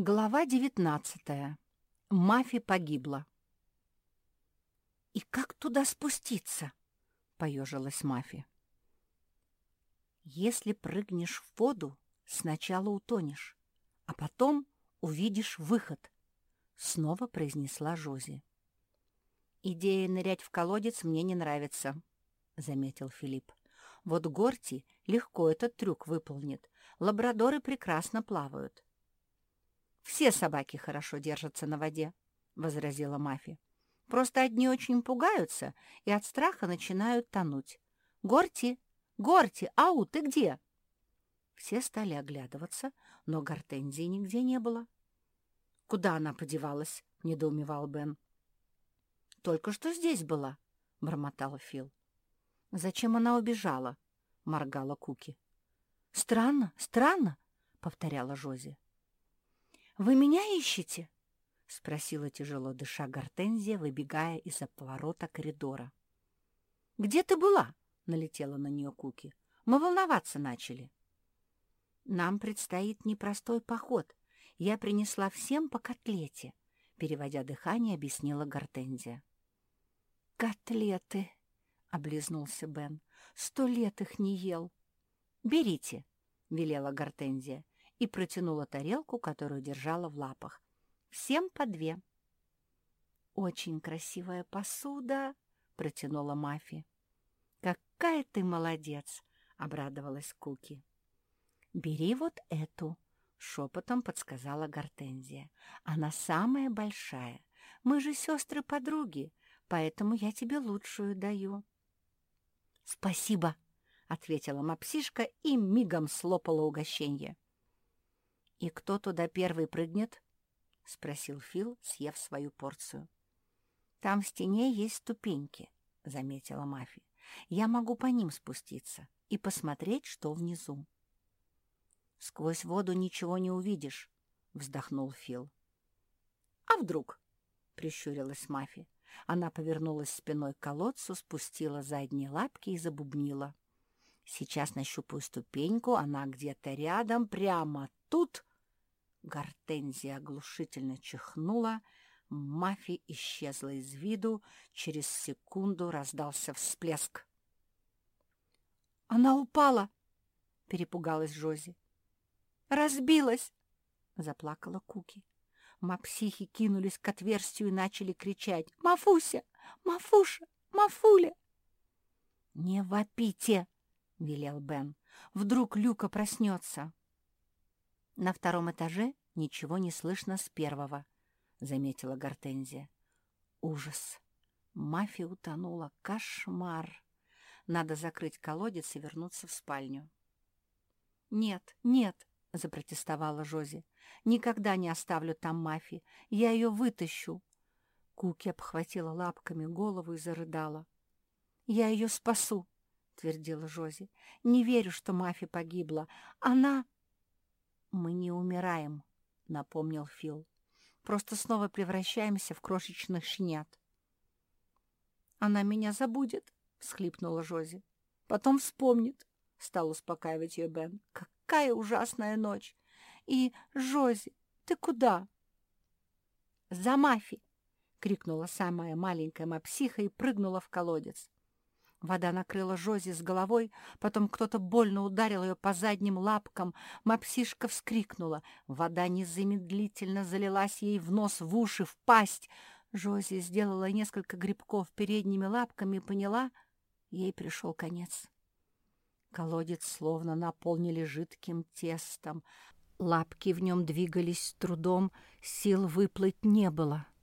Глава девятнадцатая. Мафи погибла. «И как туда спуститься?» — поежилась Мафи. «Если прыгнешь в воду, сначала утонешь, а потом увидишь выход», — снова произнесла Жози. «Идея нырять в колодец мне не нравится», — заметил Филипп. «Вот Горти легко этот трюк выполнит. Лабрадоры прекрасно плавают». «Все собаки хорошо держатся на воде», — возразила Мафи. «Просто одни очень пугаются и от страха начинают тонуть. Горти! Горти! Ау, ты где?» Все стали оглядываться, но гортензии нигде не было. «Куда она подевалась?» — недоумевал Бен. «Только что здесь была», — бормотала Фил. «Зачем она убежала?» — моргала Куки. «Странно, странно», — повторяла Жози. «Вы меня ищете?» — спросила тяжело дыша Гортензия, выбегая из-за поворота коридора. «Где ты была?» — налетела на нее Куки. «Мы волноваться начали». «Нам предстоит непростой поход. Я принесла всем по котлете», — переводя дыхание, объяснила Гортензия. «Котлеты!» — облизнулся Бен. «Сто лет их не ел». «Берите», — велела Гортензия и протянула тарелку, которую держала в лапах. «Всем по две». «Очень красивая посуда», — протянула Мафи. «Какая ты молодец!» — обрадовалась Куки. «Бери вот эту», — шепотом подсказала Гортензия. «Она самая большая. Мы же сестры-подруги, поэтому я тебе лучшую даю». «Спасибо», — ответила мапсишка и мигом слопала угощенье. «И кто туда первый прыгнет?» — спросил Фил, съев свою порцию. «Там в стене есть ступеньки», — заметила Мафи. «Я могу по ним спуститься и посмотреть, что внизу». «Сквозь воду ничего не увидишь», — вздохнул Фил. «А вдруг?» — прищурилась Мафи. Она повернулась спиной к колодцу, спустила задние лапки и забубнила. «Сейчас нащупаю ступеньку, она где-то рядом, прямо тут...» Гортензия оглушительно чихнула, Мафи исчезла из виду, через секунду раздался всплеск. «Она упала!» — перепугалась Жози. «Разбилась!» — заплакала Куки. Мапсихи кинулись к отверстию и начали кричать «Мафуся! Мафуша! Мафуля!» «Не вопите!» — велел Бен. «Вдруг Люка проснется!» На втором этаже ничего не слышно с первого, — заметила Гортензия. Ужас! Мафия утонула. Кошмар! Надо закрыть колодец и вернуться в спальню. «Нет, нет!» — запротестовала Жози. «Никогда не оставлю там Мафи. Я ее вытащу!» Куки обхватила лапками голову и зарыдала. «Я ее спасу!» — твердила Жози. «Не верю, что Мафи погибла. Она...» «Мы не умираем», — напомнил Фил. «Просто снова превращаемся в крошечных щенят». «Она меня забудет», — всхлипнула Жози. «Потом вспомнит», — стал успокаивать ее Бен. «Какая ужасная ночь! И, Жози, ты куда?» «За Мафи!» — крикнула самая маленькая мапсиха и прыгнула в колодец. Вода накрыла Жози с головой, потом кто-то больно ударил ее по задним лапкам. Мапсишка вскрикнула. Вода незамедлительно залилась ей в нос, в уши, в пасть. Жози сделала несколько грибков передними лапками и поняла, ей пришел конец. Колодец словно наполнили жидким тестом. Лапки в нем двигались с трудом, сил выплыть не было. —